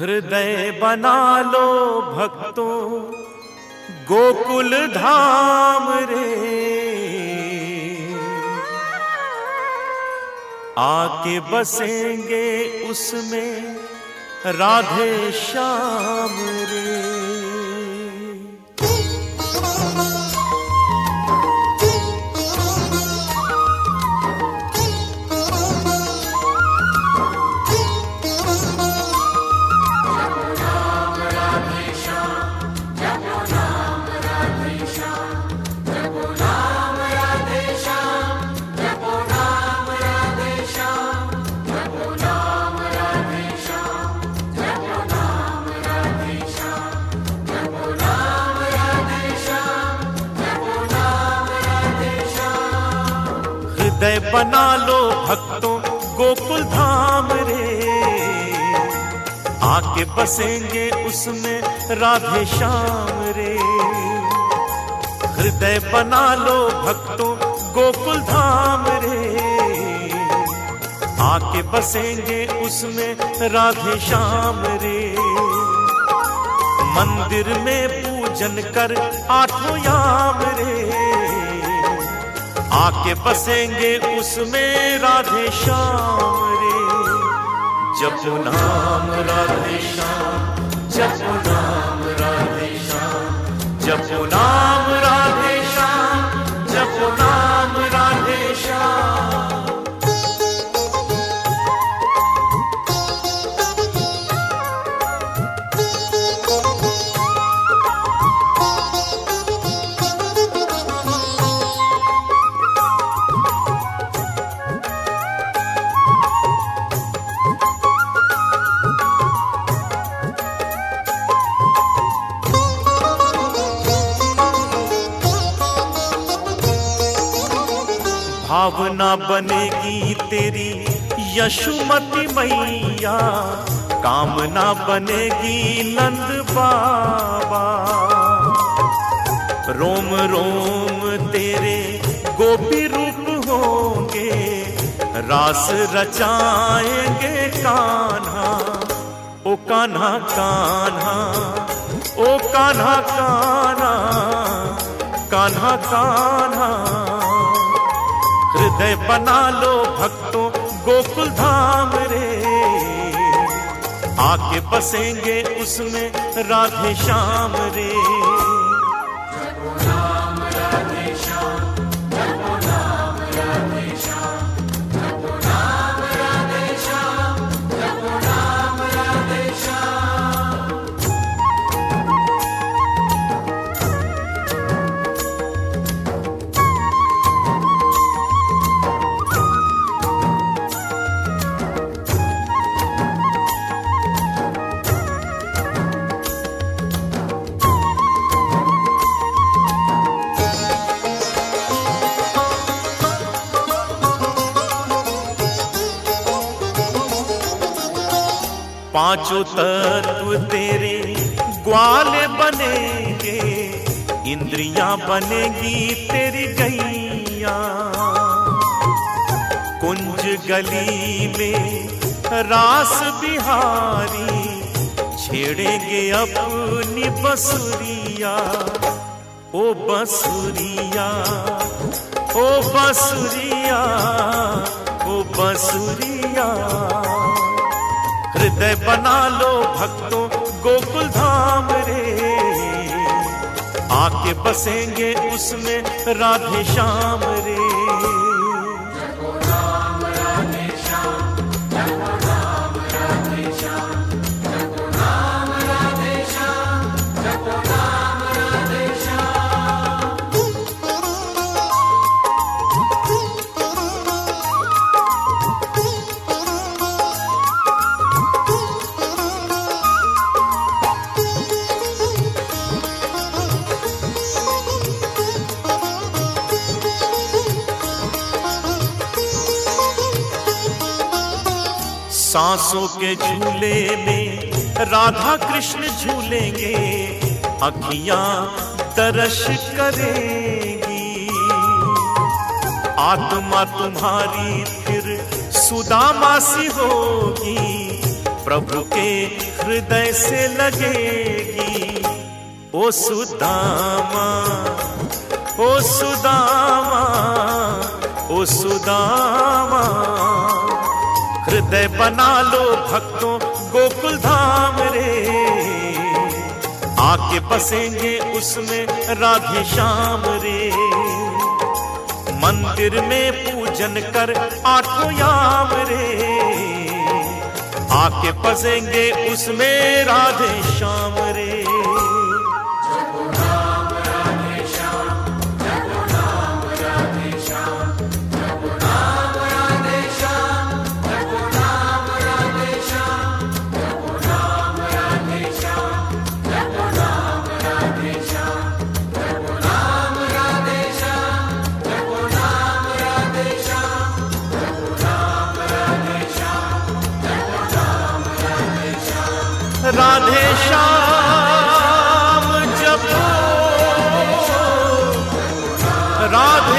हृदय बना लो भक्तों गोकुल धाम रे। आके बसेंगे उसमें राधे श्याम हृदय बना लो भक्तों गोकुल धाम रे। आके बसेंगे उसमें राधे श्याम रे। हृदय बना लो भक्तों गोकुल धाम रे। आके बसेंगे उसमें राधे श्याम रे। मंदिर में पूजन कर आठों याम रे। आके बसेंगे उसमें राधे श्याम रे। जपो नाम राधे श्याम जपो नाम राधे श्याम जपो नाम राधे श्याम जपो नाम राधे श्याम। भावना बनेगी तेरी, यशुमती मैया। कामना बनेगी नंद बाबा। रोम रोम तेरे गोपी रूप होंगे, रास रचाएँगे कान्हा। ओ कान्हा कान्हा, ओ कान्हा कान्हा कान्हा कान्हा। हृदय बना लो भक्तों गोकुल धाम रे। आके बसेंगे उसमें राधे श्याम रे। पाँचों तत्व तेरे ग्वाले बनेंगे, इंद्रियाँ बनेगी तेरी गैया। कुंज गली में रास बिहारी, छेड़ेंगे अपनी बसुरिया। ओ बसुरिया ओ बसुरिया ओ बसुरिया। हृदय बना लो भक्तों गोकुल धाम रे। आके बसेंगे उसमें राधे श्याम रे। सांसों के झूले में राधा कृष्ण झूलेंगे, अखियाँ दर्श करेगी। आत्मा तुम्हारी फिर सुदामा सी होगी, प्रभु के हृदय से लगेगी। ओ सुदामा ओ सुदामा ओ सुदामा। हृदय बना लो भक्तों गोकुल धाम रे। आके बसेंगे उसमें राधे श्याम रे। मंदिर में पूजन कर आठो याम रे। आके बसेंगे उसमें राधे श्याम रे। राधे श्याम जपो। राधे